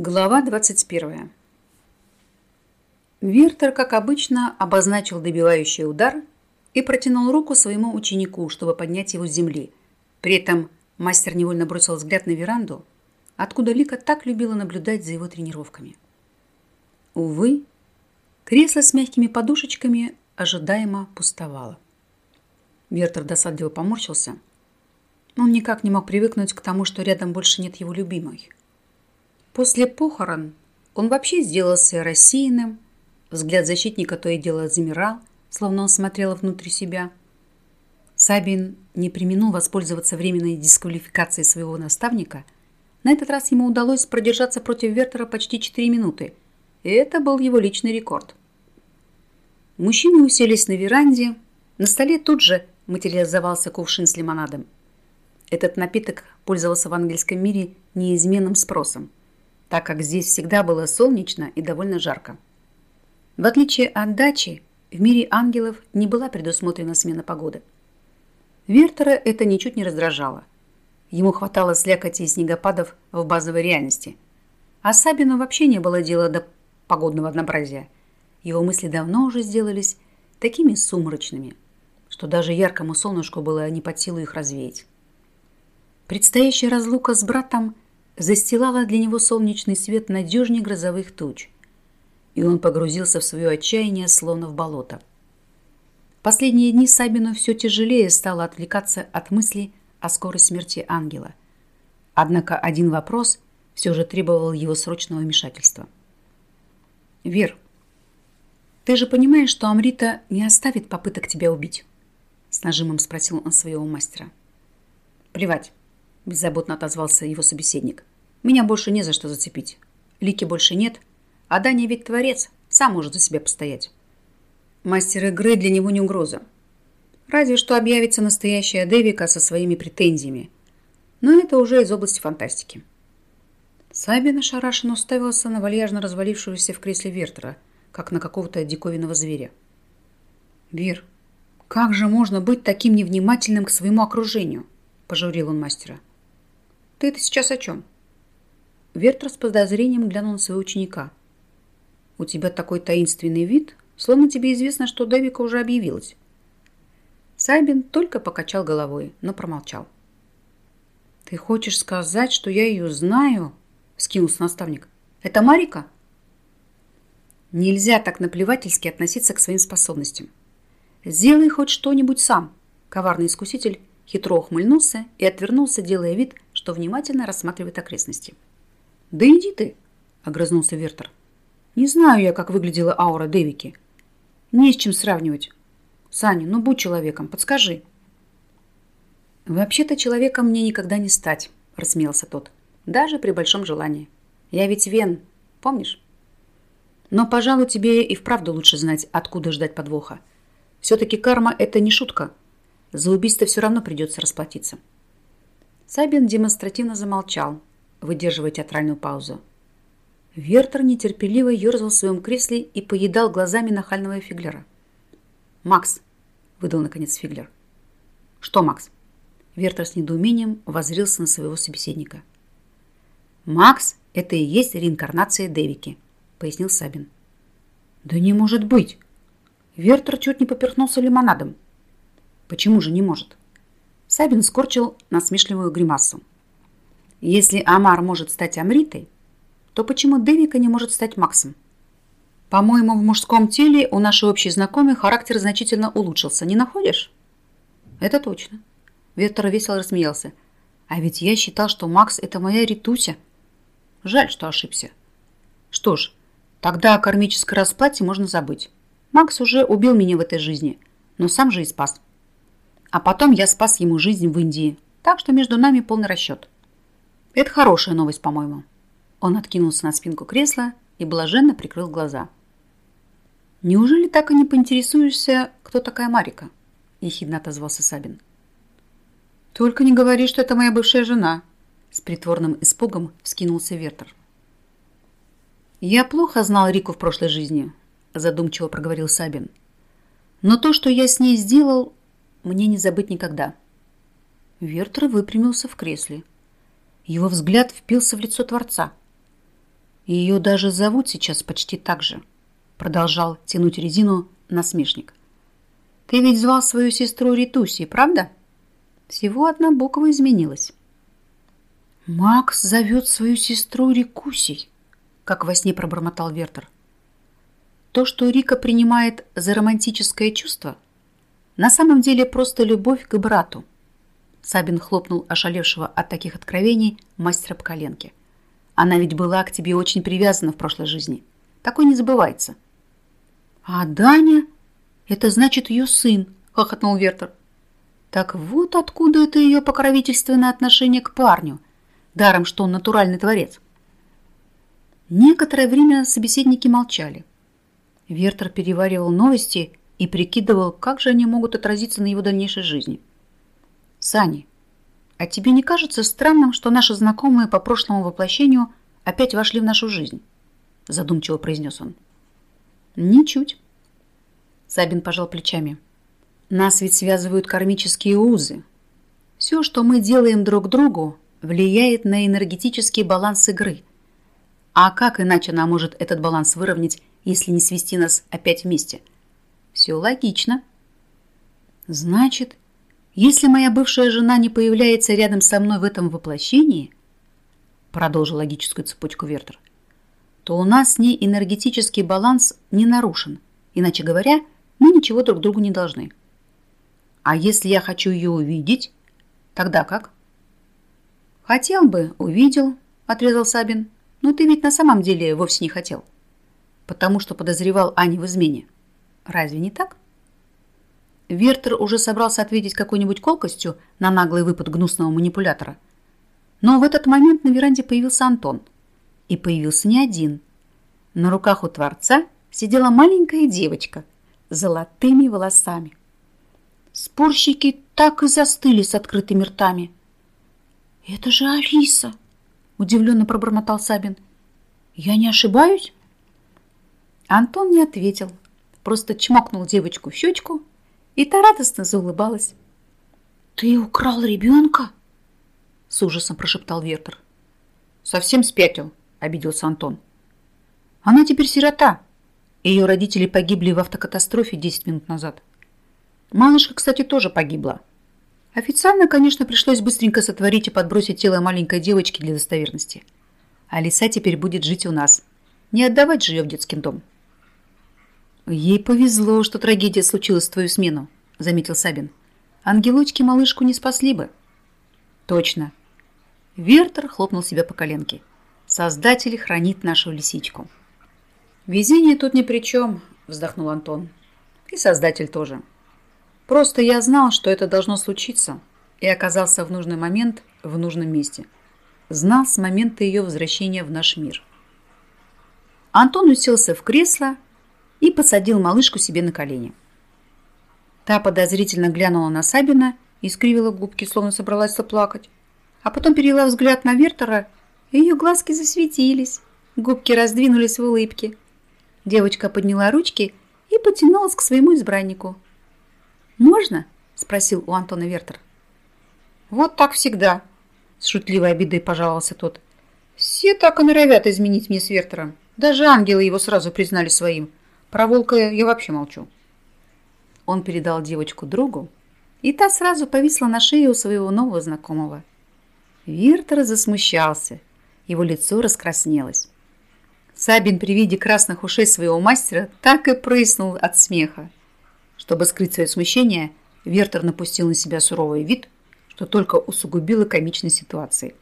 Глава 21. Вертер, как обычно, обозначил добивающий удар и протянул руку своему ученику, чтобы поднять его с земли. При этом мастер невольно бросил взгляд на веранду, откуда Лика так любила наблюдать за его тренировками. Увы, кресло с мягкими подушечками ожидаемо пустовало. Вертер досадливо поморщился. Он никак не мог привыкнуть к тому, что рядом больше нет его любимой. После похорон он вообще сделался рассеянным, взгляд защитника то и дело замирал, словно он смотрел внутрь себя. Сабин не применил воспользоваться временной дисквалификацией своего наставника. На этот раз ему удалось продержаться против Вертера почти 4 минуты, и это был его личный рекорд. Мужчины уселись на веранде, на столе тут же материализовался кувшин с лимонадом. Этот напиток пользовался в английском мире неизменным спросом так как здесь всегда было солнечно и довольно жарко. В отличие от дачи, в мире ангелов не была предусмотрена смена погоды. Вертера это ничуть не раздражало. Ему хватало слякоти и снегопадов в базовой реальности. А Сабину вообще не было дела до погодного однообразия. Его мысли давно уже сделались такими сумрачными, что даже яркому солнышку было не под силу их развеять. Предстоящая разлука с братом – застилала для него солнечный свет надежнее грозовых туч, и он погрузился в свое отчаяние, словно в болото. Последние дни Сабину все тяжелее стало отвлекаться от мыслей о скорой смерти ангела. Однако один вопрос все же требовал его срочного вмешательства. «Вер, ты же понимаешь, что Амрита не оставит попыток тебя убить?» С нажимом спросил он своего мастера. «Плевать беззаботно отозвался его собеседник. Меня больше не за что зацепить. Лики больше нет, а Даня ведь творец, сам может за себя постоять. Мастер игры для него не угроза. Разве что объявится настоящая Девика со своими претензиями. Но это уже из области фантастики. Сабин ошарашенно уставился на вальяжно развалившегося в кресле Вертера, как на какого-то диковинного зверя. «Вир, как же можно быть таким невнимательным к своему окружению?» – пожурил он мастера. Ты это сейчас о чем? Вертер с подозрением глянул на своего ученика. У тебя такой таинственный вид, словно тебе известно, что Девика уже объявилась. Сайбин только покачал головой, но промолчал. «Ты хочешь сказать, что я ее знаю?» – скинулся наставник. «Это Марика?» Нельзя так наплевательски относиться к своим способностям. Сделай хоть что-нибудь сам. Коварный искуситель хитро ухмыльнулся и отвернулся, делая вид, что внимательно рассматривает окрестности. «Да иди ты!» – огрызнулся Вертер. «Не знаю я, как выглядела аура Дэвики. Не с чем сравнивать. Саня, ну будь человеком, подскажи». «Вообще-то человеком мне никогда не стать», – рассмеялся тот. «Даже при большом желании. Я ведь Вен, помнишь?» «Но, пожалуй, тебе и вправду лучше знать, откуда ждать подвоха. Все-таки карма – это не шутка. За убийство все равно придется расплатиться». Сабин демонстративно замолчал, выдерживая театральную паузу. Вертер нетерпеливо ерзал в своем кресле и поедал глазами нахального Фиглера. «Макс!» – выдал наконец Фиглер. «Что, Макс?» Вертер с недоумением воззрился на своего собеседника. «Макс – это и есть реинкарнация Дэвики», – пояснил Сабин. «Да не может быть!» Вертер чуть не поперхнулся лимонадом. «Почему же не может?» Сабин скорчил насмешливую гримасу. Если Амар может стать Амритой, то почему Девика не может стать Максом? По-моему, в мужском теле у нашей общей знакомой характер значительно улучшился, не находишь? Это точно. Вектор весело рассмеялся. А ведь я считал, что Макс – это моя Ритуся. Жаль, что ошибся. Что ж, тогда о кармической расплате можно забыть. Макс уже убил меня в этой жизни, но сам же и спас. А потом я спас ему жизнь в Индии. Так что между нами полный расчет. Это хорошая новость, по-моему. Он откинулся на спинку кресла и блаженно прикрыл глаза. «Неужели так и не поинтересуешься, кто такая Марика?» – ехидно отозвался Сабин. «Только не говори, что это моя бывшая жена!» С притворным испугом вскинулся Вертер. «Я плохо знал Рику в прошлой жизни», – задумчиво проговорил Сабин. «Но то, что я с ней сделал, мне не забыть никогда. Вертер выпрямился в кресле. Его взгляд впился в лицо Творца. Ее даже зовут сейчас почти так же, продолжал тянуть резину насмешник. Ты ведь звал свою сестру Ритуси, правда? Всего одна буква изменилась. Макс зовет свою сестру Рикусей, как во сне пробормотал Вертер. То, что Рика принимает за романтическое чувство, на самом деле просто любовь к брату. Сабин хлопнул ошалевшего от таких откровений мастера по коленке. Она ведь была к тебе очень привязана в прошлой жизни. Такое не забывается. А Даня? Это значит ее сын, хохотнул Вертер. Так вот откуда это ее покровительственное отношение к парню, даром, что он натуральный творец. Некоторое время собеседники молчали. Вертер переваривал новости и прикидывал, как же они могут отразиться на его дальнейшей жизни. «Сани, а тебе не кажется странным, что наши знакомые по прошлому воплощению опять вошли в нашу жизнь? Задумчиво произнес он. Ничуть. Сабин пожал плечами. Нас ведь связывают кармические узы. Все, что мы делаем друг другу, влияет на энергетический баланс игры. А как иначе она может этот баланс выровнять, если не свести нас опять вместе? Все логично. Значит, если моя бывшая жена не появляется рядом со мной в этом воплощении, продолжил логическую цепочку Вертер, то у нас с ней энергетический баланс не нарушен. Иначе говоря, мы ничего друг другу не должны. А если я хочу ее увидеть, тогда как? Хотел бы, увидел, отрезал Сабин. Но ты ведь на самом деле вовсе не хотел. Потому что подозревал Ани в измене. Разве не так? Вертер уже собрался ответить какой-нибудь колкостью на наглый выпад гнусного манипулятора. Но в этот момент на веранде появился Антон. И появился не один. На руках у Творца сидела маленькая девочка с золотыми волосами. Спорщики так и застыли с открытыми ртами. «Это же Алиса!» – удивленно пробормотал Сабин. «Я не ошибаюсь?» Антон не ответил, просто чмокнул девочку в щечку – и та радостно заулыбалась. «Ты украл ребенка?» С ужасом прошептал Вертер. «Совсем спятил», — обиделся Антон. «Она теперь сирота. Ее родители погибли в автокатастрофе 10 минут назад. Малышка, кстати, тоже погибла. Официально, конечно, пришлось быстренько сотворить и подбросить тело маленькой девочки для достоверности. А Лиса теперь будет жить у нас. Не отдавать же ее в детский дом». «Ей повезло, что трагедия случилась в твою смену», — заметил Сабин. «Ангелочки малышку не спасли бы». «Точно». Вертер хлопнул себя по коленке. «Создатель хранит нашу лисичку». «Везение тут ни при чем», — вздохнул Антон. «И Создатель тоже. Просто я знал, что это должно случиться, и оказался в нужный момент в нужном месте. Знал с момента ее возвращения в наш мир». Антон уселся в кресло, и посадил малышку себе на колени. Та подозрительно глянула на Сабина и скривила губки, словно собралась заплакать. А потом перевела взгляд на Вертера, и ее глазки засветились. Губки раздвинулись в улыбке. Девочка подняла ручки и потянулась к своему избраннику. «Можно?» – спросил у Антона Вертер. «Вот так всегда», – с шутливой обидой пожаловался тот. «Все так и норовят изменить мне с Вертером. Даже ангелы его сразу признали своим. Про волка я вообще молчу. Он передал девочку другу, и та сразу повисла на шее у своего нового знакомого. Виртер засмущался, его лицо раскраснелось. Сабин при виде красных ушей своего мастера так и прыснул от смеха. Чтобы скрыть свое смущение, Вертер напустил на себя суровый вид, что только усугубило комичной ситуации.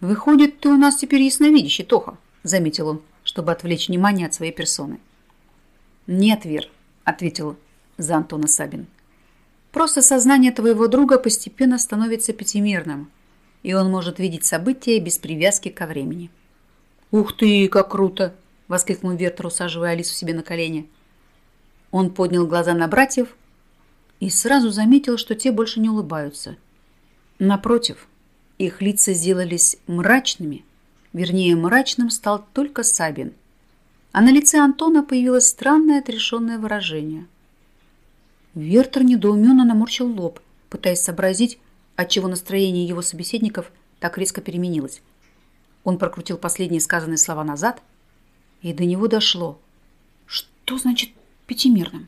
«Выходит, ты у нас теперь ясновидящий, Тоха», — заметил он, чтобы отвлечь внимание от своей персоны. «Нет, Вер», — ответил за Антона Сабин. «Просто сознание твоего друга постепенно становится пятимерным, и он может видеть события без привязки ко времени». «Ух ты, как круто!» — воскликнул Вертер, усаживая Алису себе на колени. Он поднял глаза на братьев и сразу заметил, что те больше не улыбаются. Напротив, их лица сделались мрачными, вернее, мрачным стал только Сабин — а на лице Антона появилось странное отрешенное выражение. Вертер недоуменно наморщил лоб, пытаясь сообразить, отчего настроение его собеседников так резко переменилось. Он прокрутил последние сказанные слова назад, и до него дошло. «Что значит пятимерным?»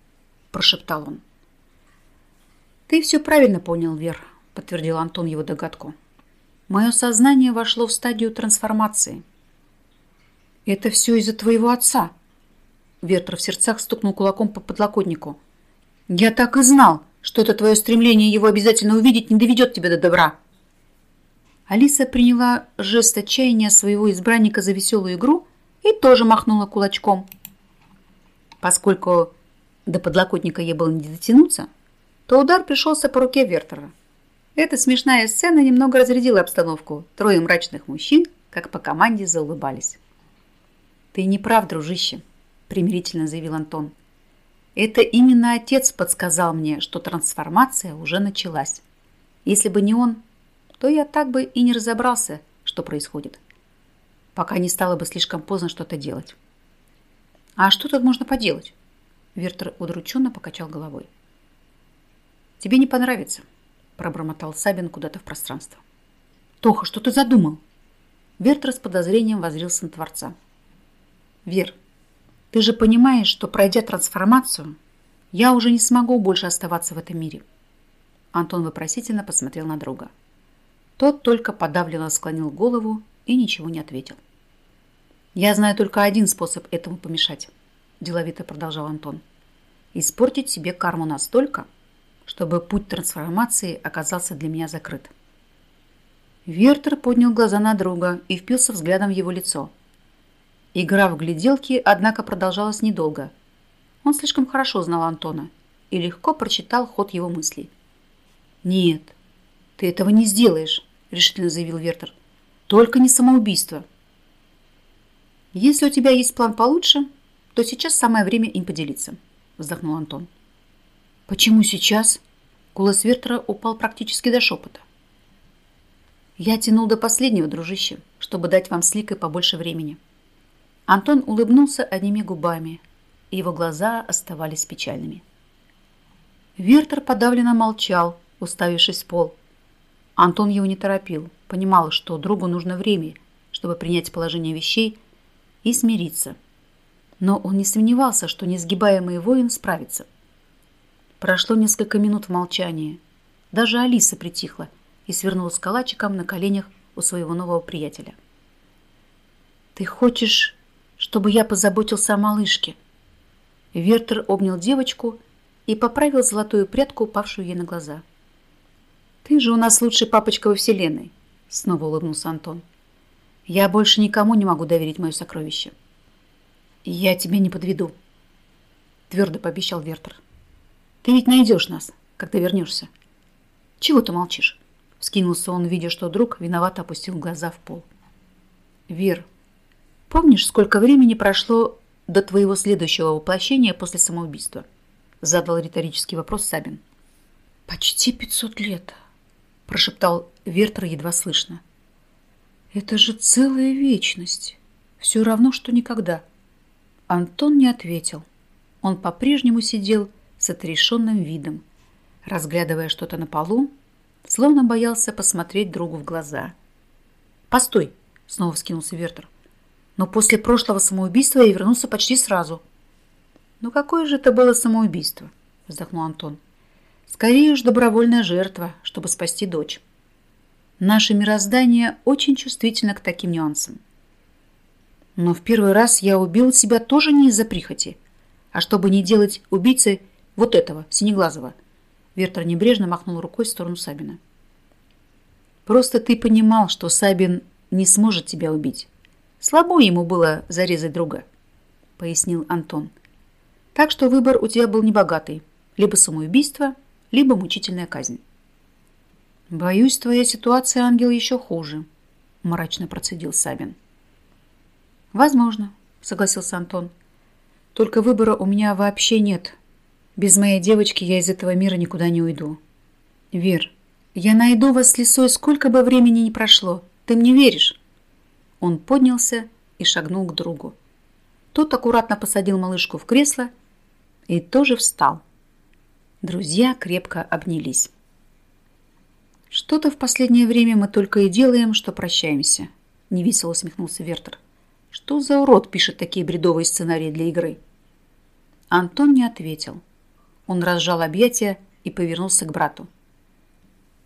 – прошептал он. «Ты все правильно понял, Вер», – подтвердил Антон его догадку. «Мое сознание вошло в стадию трансформации». «Это все из-за твоего отца», Вертер в сердцах стукнул кулаком по подлокотнику. «Я так и знал, что это твое стремление его обязательно увидеть не доведет тебя до добра». Алиса приняла жест отчаяния своего избранника за веселую игру и тоже махнула кулачком. Поскольку до подлокотника ей было не дотянуться, то удар пришелся по руке Вертера. Эта смешная сцена немного разрядила обстановку. Трое мрачных мужчин, как по команде, заулыбались. «Ты не прав, дружище», примирительно заявил Антон. Это именно отец подсказал мне, что трансформация уже началась. Если бы не он, то я так бы и не разобрался, что происходит. Пока не стало бы слишком поздно что-то делать. А что тут можно поделать? Вертер удрученно покачал головой. Тебе не понравится, пробормотал Сабин куда-то в пространство. Тоха, что ты задумал? Вертер с подозрением возрился на Творца. Вер, ты же понимаешь, что пройдя трансформацию, я уже не смогу больше оставаться в этом мире. Антон вопросительно посмотрел на друга. Тот только подавленно склонил голову и ничего не ответил. «Я знаю только один способ этому помешать», – деловито продолжал Антон. «Испортить себе карму настолько, чтобы путь трансформации оказался для меня закрыт». Вертер поднял глаза на друга и впился взглядом в его лицо – Игра в гляделки, однако, продолжалась недолго. Он слишком хорошо знал Антона и легко прочитал ход его мыслей. «Нет, ты этого не сделаешь», – решительно заявил Вертер. «Только не самоубийство». «Если у тебя есть план получше, то сейчас самое время им поделиться», – вздохнул Антон. «Почему сейчас?» Голос Вертера упал практически до шепота. «Я тянул до последнего, дружище, чтобы дать вам с Ликой побольше времени». Антон улыбнулся одними губами, его глаза оставались печальными. Вертер подавленно молчал, уставившись в пол. Антон его не торопил, понимал, что другу нужно время, чтобы принять положение вещей и смириться. Но он не сомневался, что несгибаемый воин справится. Прошло несколько минут в молчании. Даже Алиса притихла и свернулась калачиком на коленях у своего нового приятеля. «Ты хочешь чтобы я позаботился о малышке. Вертер обнял девочку и поправил золотую прядку, упавшую ей на глаза. «Ты же у нас лучший папочка во вселенной», — снова улыбнулся Антон. «Я больше никому не могу доверить мое сокровище». «Я тебя не подведу», — твердо пообещал Вертер. «Ты ведь найдешь нас, когда вернешься». «Чего ты молчишь?» — вскинулся он, видя, что друг виновато опустил глаза в пол. «Вер, Помнишь, сколько времени прошло до твоего следующего воплощения после самоубийства? Задал риторический вопрос Сабин. Почти пятьсот лет, прошептал Вертер едва слышно. Это же целая вечность. Все равно, что никогда. Антон не ответил. Он по-прежнему сидел с отрешенным видом, разглядывая что-то на полу, словно боялся посмотреть другу в глаза. «Постой!» — снова вскинулся Вертер. Но после прошлого самоубийства я вернулся почти сразу. «Ну какое же это было самоубийство?» – вздохнул Антон. «Скорее уж добровольная жертва, чтобы спасти дочь. Наше мироздание очень чувствительно к таким нюансам. Но в первый раз я убил себя тоже не из-за прихоти, а чтобы не делать убийцей вот этого, Синеглазого». Вертер небрежно махнул рукой в сторону Сабина. «Просто ты понимал, что Сабин не сможет тебя убить». Слабо ему было зарезать друга, пояснил Антон. Так что выбор у тебя был небогатый. Либо самоубийство, либо мучительная казнь. Боюсь, твоя ситуация, ангел, еще хуже, мрачно процедил Сабин. Возможно, согласился Антон. Только выбора у меня вообще нет. Без моей девочки я из этого мира никуда не уйду. Вер, я найду вас с лисой, сколько бы времени ни прошло. Ты мне веришь? Он поднялся и шагнул к другу. Тот аккуратно посадил малышку в кресло и тоже встал. Друзья крепко обнялись. «Что-то в последнее время мы только и делаем, что прощаемся», – невесело усмехнулся Вертер. «Что за урод пишет такие бредовые сценарии для игры?» Антон не ответил. Он разжал объятия и повернулся к брату.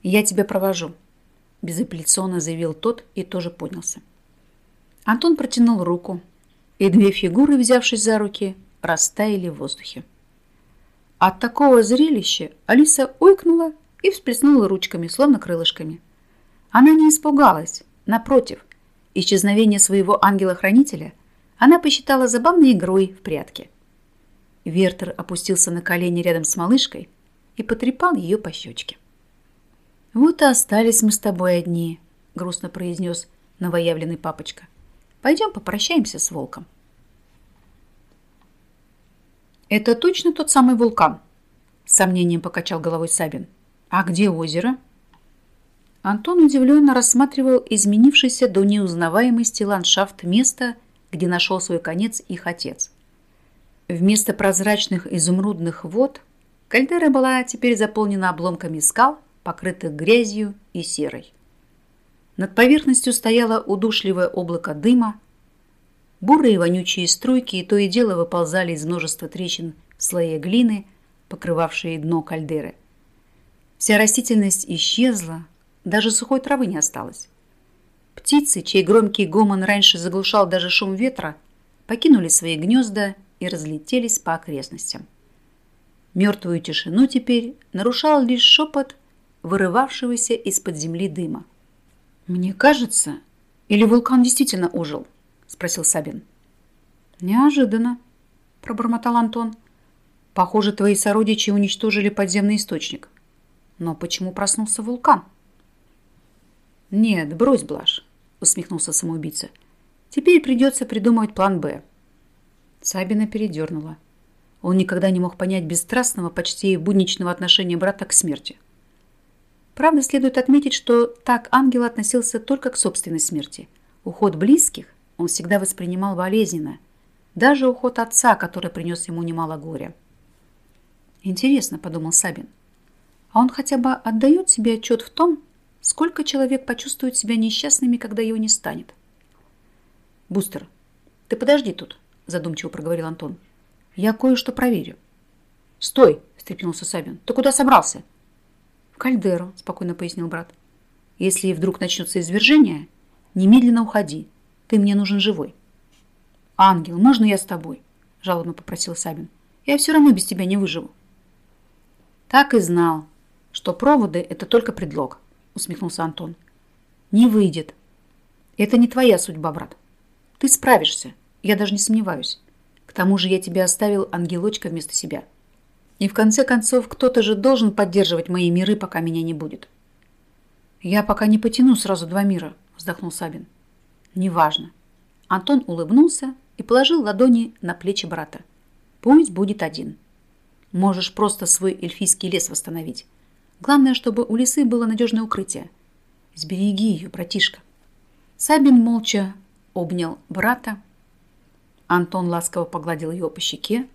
«Я тебя провожу», – безапелляционно заявил тот и тоже поднялся. Антон протянул руку, и две фигуры, взявшись за руки, растаяли в воздухе. От такого зрелища Алиса ойкнула и всплеснула ручками, словно крылышками. Она не испугалась, напротив, исчезновение своего ангела-хранителя она посчитала забавной игрой в прятки. Вертер опустился на колени рядом с малышкой и потрепал ее по щечке. «Вот и остались мы с тобой одни», — грустно произнес новоявленный папочка. «Пойдем попрощаемся с волком». «Это точно тот самый вулкан?» С сомнением покачал головой Сабин. «А где озеро?» Антон удивленно рассматривал изменившийся до неузнаваемости ландшафт места, где нашел свой конец их отец. Вместо прозрачных изумрудных вод кальдера была теперь заполнена обломками скал, покрытых грязью и серой. Над поверхностью стояло удушливое облако дыма, Бурые вонючие струйки то и дело выползали из множества трещин в слое глины, покрывавшие дно кальдеры. Вся растительность исчезла, даже сухой травы не осталось. Птицы, чей громкий гомон раньше заглушал даже шум ветра, покинули свои гнезда и разлетелись по окрестностям. Мертвую тишину теперь нарушал лишь шепот вырывавшегося из-под земли дыма. «Мне кажется, или вулкан действительно ожил?» спросил Сабин. Неожиданно, пробормотал Антон. Похоже, твои сородичи уничтожили подземный источник. Но почему проснулся вулкан? Нет, брось, Блаш, усмехнулся самоубийца. Теперь придется придумывать план «Б». Сабина передернула. Он никогда не мог понять бесстрастного, почти будничного отношения брата к смерти. Правда, следует отметить, что так ангел относился только к собственной смерти. Уход близких он всегда воспринимал болезненно, даже уход отца, который принес ему немало горя. «Интересно», — подумал Сабин, «а он хотя бы отдает себе отчет в том, сколько человек почувствует себя несчастными, когда его не станет?» «Бустер, ты подожди тут», — задумчиво проговорил Антон. «Я кое-что проверю». «Стой!» — встрепенулся Сабин. «Ты куда собрался?» «В кальдеру», — спокойно пояснил брат. «Если вдруг начнется извержение, немедленно уходи. Ты мне нужен живой. Ангел, можно я с тобой? Жалобно попросил Сабин. Я все равно без тебя не выживу. Так и знал, что проводы – это только предлог, усмехнулся Антон. Не выйдет. Это не твоя судьба, брат. Ты справишься, я даже не сомневаюсь. К тому же я тебя оставил ангелочка вместо себя. И в конце концов, кто-то же должен поддерживать мои миры, пока меня не будет. Я пока не потяну сразу два мира, вздохнул Сабин. Неважно. Антон улыбнулся и положил ладони на плечи брата. Пусть будет один. Можешь просто свой эльфийский лес восстановить. Главное, чтобы у лисы было надежное укрытие. Сбереги ее, братишка. Сабин молча обнял брата. Антон ласково погладил его по щеке,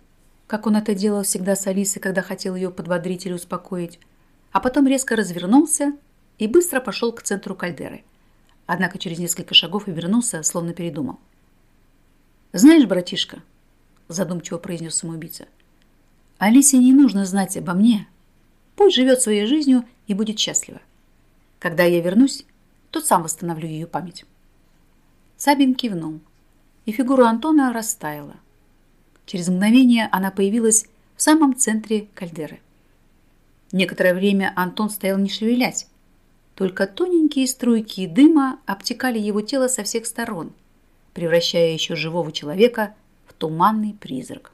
как он это делал всегда с Алисой, когда хотел ее подбодрить или успокоить, а потом резко развернулся и быстро пошел к центру кальдеры – однако через несколько шагов и вернулся, словно передумал. «Знаешь, братишка», – задумчиво произнес самоубийца, – «Алисе не нужно знать обо мне. Пусть живет своей жизнью и будет счастлива. Когда я вернусь, то сам восстановлю ее память». Сабин кивнул, и фигура Антона растаяла. Через мгновение она появилась в самом центре кальдеры. Некоторое время Антон стоял не шевелясь, только тоненькие струйки дыма обтекали его тело со всех сторон, превращая еще живого человека в туманный призрак.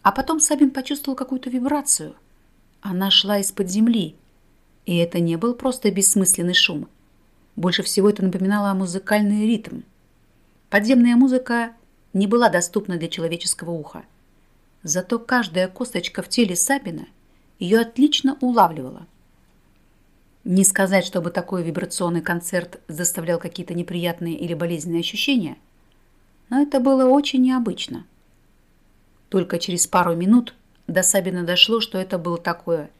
А потом Сабин почувствовал какую-то вибрацию. Она шла из-под земли, и это не был просто бессмысленный шум. Больше всего это напоминало музыкальный ритм. Подземная музыка не была доступна для человеческого уха. Зато каждая косточка в теле Сабина ее отлично улавливала – не сказать, чтобы такой вибрационный концерт заставлял какие-то неприятные или болезненные ощущения, но это было очень необычно. Только через пару минут до Сабина дошло, что это было такое.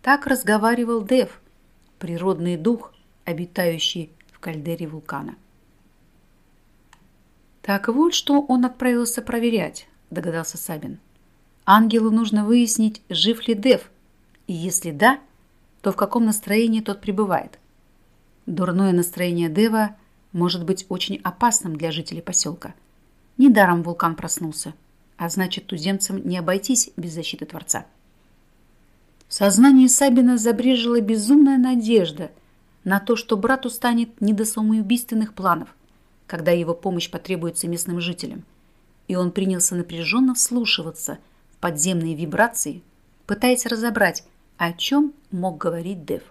Так разговаривал Дев, природный дух, обитающий в кальдере вулкана. Так вот, что он отправился проверять, догадался Сабин. Ангелу нужно выяснить, жив ли Дев, и если да, то в каком настроении тот пребывает. Дурное настроение Дева может быть очень опасным для жителей поселка. Недаром вулкан проснулся, а значит, туземцам не обойтись без защиты Творца. В сознании Сабина забрежила безумная надежда на то, что брату станет не до самоубийственных планов, когда его помощь потребуется местным жителям, и он принялся напряженно вслушиваться в подземные вибрации, пытаясь разобрать, о чем мог говорить Дев.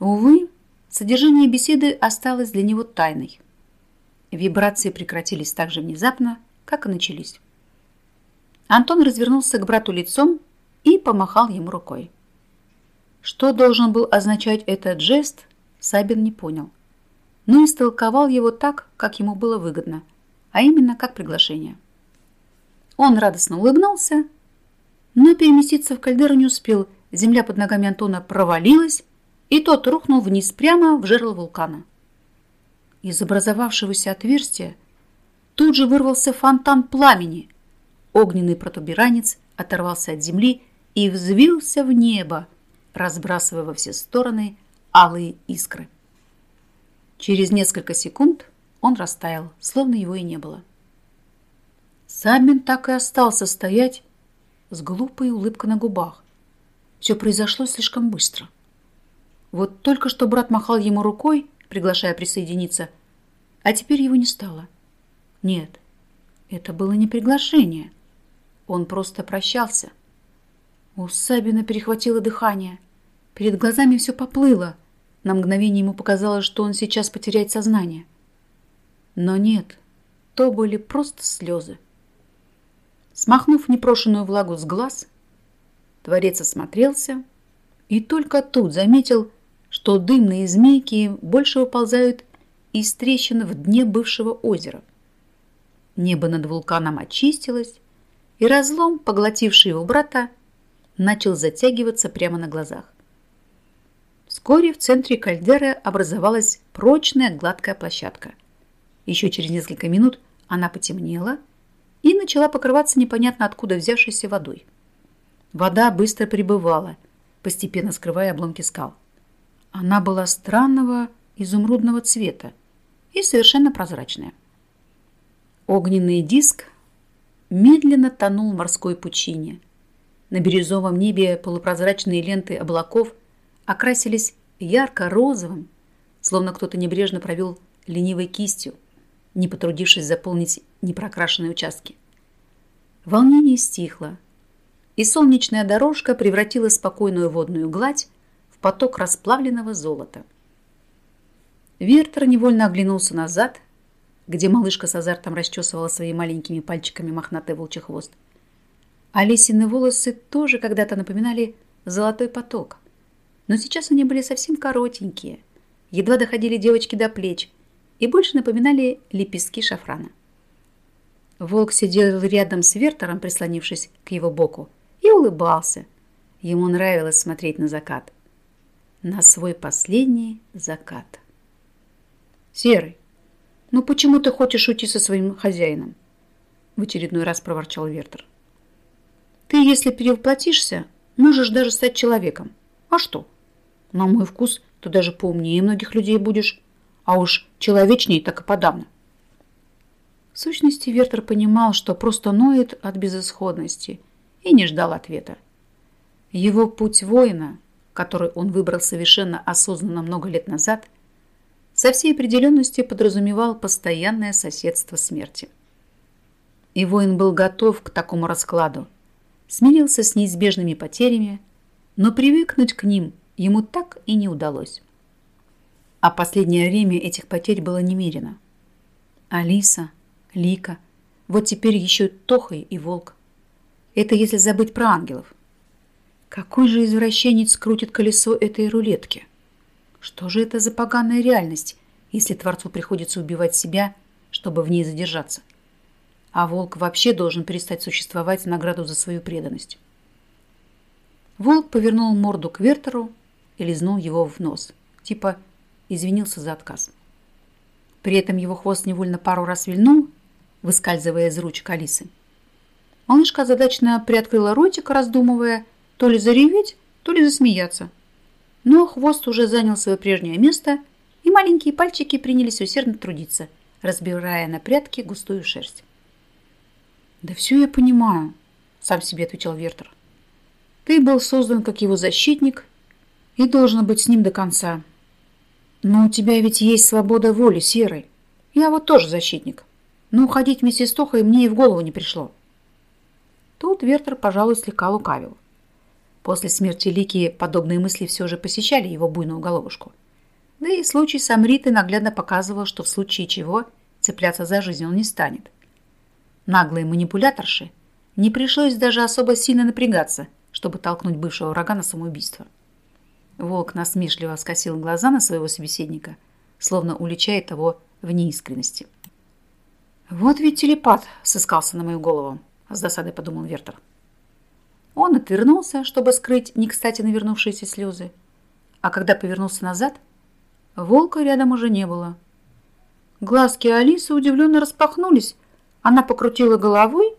Увы, содержание беседы осталось для него тайной. Вибрации прекратились так же внезапно, как и начались. Антон развернулся к брату лицом и помахал ему рукой. Что должен был означать этот жест, Сабин не понял, но истолковал его так, как ему было выгодно, а именно как приглашение. Он радостно улыбнулся, но переместиться в кальдеру не успел. Земля под ногами Антона провалилась, и тот рухнул вниз прямо в жерло вулкана. Из образовавшегося отверстия тут же вырвался фонтан пламени. Огненный протуберанец оторвался от земли и взвился в небо, разбрасывая во все стороны алые искры. Через несколько секунд он растаял, словно его и не было. Сабин так и остался стоять с глупой улыбкой на губах. Все произошло слишком быстро. Вот только что брат махал ему рукой, приглашая присоединиться, а теперь его не стало. Нет, это было не приглашение. Он просто прощался. У Сабина перехватило дыхание. Перед глазами все поплыло. На мгновение ему показалось, что он сейчас потеряет сознание. Но нет, то были просто слезы. Смахнув непрошенную влагу с глаз, творец осмотрелся и только тут заметил, что дымные змейки больше выползают из трещин в дне бывшего озера. Небо над вулканом очистилось, и разлом, поглотивший его брата, начал затягиваться прямо на глазах. Вскоре в центре кальдеры образовалась прочная гладкая площадка. Еще через несколько минут она потемнела и начала покрываться непонятно откуда взявшейся водой. Вода быстро прибывала, постепенно скрывая обломки скал. Она была странного изумрудного цвета и совершенно прозрачная. Огненный диск медленно тонул в морской пучине – на бирюзовом небе полупрозрачные ленты облаков окрасились ярко-розовым, словно кто-то небрежно провел ленивой кистью, не потрудившись заполнить непрокрашенные участки. Волнение стихло, и солнечная дорожка превратила спокойную водную гладь в поток расплавленного золота. Вертер невольно оглянулся назад, где малышка с азартом расчесывала своими маленькими пальчиками мохнатый волчий хвост. Алисины волосы тоже когда-то напоминали золотой поток. Но сейчас они были совсем коротенькие, едва доходили девочки до плеч и больше напоминали лепестки шафрана. Волк сидел рядом с Вертером, прислонившись к его боку, и улыбался. Ему нравилось смотреть на закат. На свой последний закат. «Серый, ну почему ты хочешь уйти со своим хозяином?» В очередной раз проворчал Вертер. Ты, если перевоплотишься, можешь даже стать человеком. А что? На мой вкус, ты даже поумнее многих людей будешь. А уж человечней так и подавно. В сущности, Вертер понимал, что просто ноет от безысходности и не ждал ответа. Его путь воина, который он выбрал совершенно осознанно много лет назад, со всей определенностью подразумевал постоянное соседство смерти. И воин был готов к такому раскладу, смирился с неизбежными потерями, но привыкнуть к ним ему так и не удалось. А последнее время этих потерь было немерено. Алиса, Лика, вот теперь еще Тохой и Волк. Это если забыть про ангелов. Какой же извращенец крутит колесо этой рулетки? Что же это за поганая реальность, если Творцу приходится убивать себя, чтобы в ней задержаться? а волк вообще должен перестать существовать в награду за свою преданность. Волк повернул морду к Вертеру и лизнул его в нос, типа извинился за отказ. При этом его хвост невольно пару раз вильнул, выскальзывая из ручек Алисы. Малышка озадаченно приоткрыла ротик, раздумывая то ли зареветь, то ли засмеяться. Но хвост уже занял свое прежнее место, и маленькие пальчики принялись усердно трудиться, разбирая на прядки густую шерсть. «Да все я понимаю», — сам себе отвечал Вертер. «Ты был создан как его защитник и должен быть с ним до конца. Но у тебя ведь есть свобода воли, Серый. Я вот тоже защитник. Но уходить вместе с Тохой мне и в голову не пришло». Тут Вертер, пожалуй, слегка лукавил. После смерти Лики подобные мысли все же посещали его буйную головушку. Да и случай с Амритой наглядно показывал, что в случае чего цепляться за жизнь он не станет. Наглые манипуляторши не пришлось даже особо сильно напрягаться, чтобы толкнуть бывшего врага на самоубийство. Волк насмешливо скосил глаза на своего собеседника, словно уличая того в неискренности. «Вот ведь телепат сыскался на мою голову», — с досадой подумал Вертер. Он отвернулся, чтобы скрыть не кстати навернувшиеся слезы. А когда повернулся назад, волка рядом уже не было. Глазки Алисы удивленно распахнулись. Она покрутила головой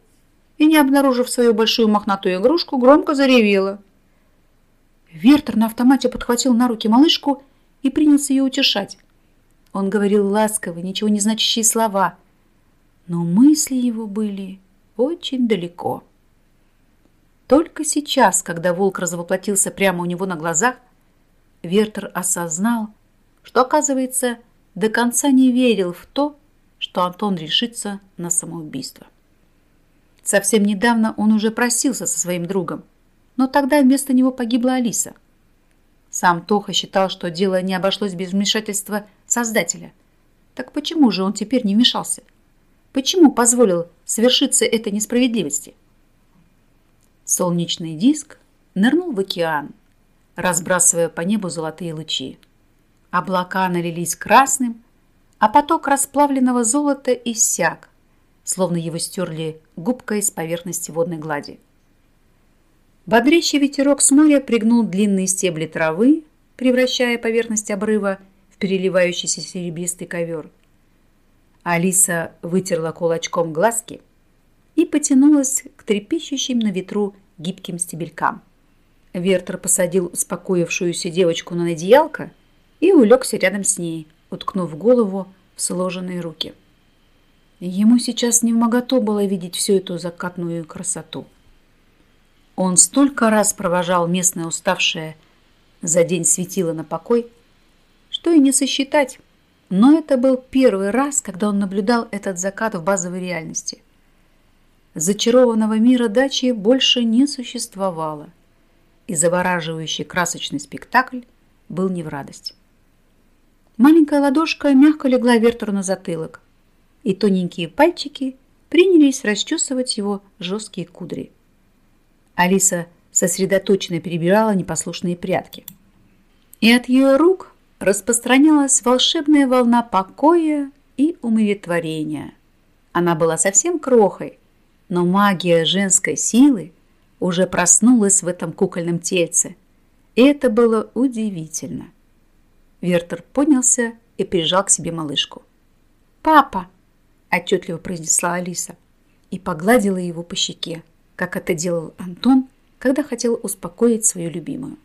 и, не обнаружив свою большую мохнатую игрушку, громко заревела. Вертер на автомате подхватил на руки малышку и принялся ее утешать. Он говорил ласковые, ничего не значащие слова, но мысли его были очень далеко. Только сейчас, когда волк развоплотился прямо у него на глазах, Вертер осознал, что, оказывается, до конца не верил в то, что Антон решится на самоубийство. Совсем недавно он уже просился со своим другом, но тогда вместо него погибла Алиса. Сам Тоха считал, что дело не обошлось без вмешательства Создателя. Так почему же он теперь не вмешался? Почему позволил свершиться этой несправедливости? Солнечный диск нырнул в океан, разбрасывая по небу золотые лучи. Облака налились красным, а поток расплавленного золота иссяк, словно его стерли губкой с поверхности водной глади. Бодрящий ветерок с моря пригнул длинные стебли травы, превращая поверхность обрыва в переливающийся серебристый ковер. Алиса вытерла кулачком глазки и потянулась к трепещущим на ветру гибким стебелькам. Вертер посадил успокоившуюся девочку на одеялко и улегся рядом с ней, уткнув голову в сложенные руки. Ему сейчас не в моготу было видеть всю эту закатную красоту. Он столько раз провожал местное уставшее за день светило на покой, что и не сосчитать. Но это был первый раз, когда он наблюдал этот закат в базовой реальности. Зачарованного мира дачи больше не существовало, и завораживающий красочный спектакль был не в радость. Маленькая ладошка мягко легла Вертеру на затылок, и тоненькие пальчики принялись расчесывать его жесткие кудри. Алиса сосредоточенно перебирала непослушные прятки. И от ее рук распространялась волшебная волна покоя и умиротворения. Она была совсем крохой, но магия женской силы уже проснулась в этом кукольном тельце, и это было удивительно. Вертер поднялся и прижал к себе малышку. «Папа!» – отчетливо произнесла Алиса и погладила его по щеке, как это делал Антон, когда хотел успокоить свою любимую.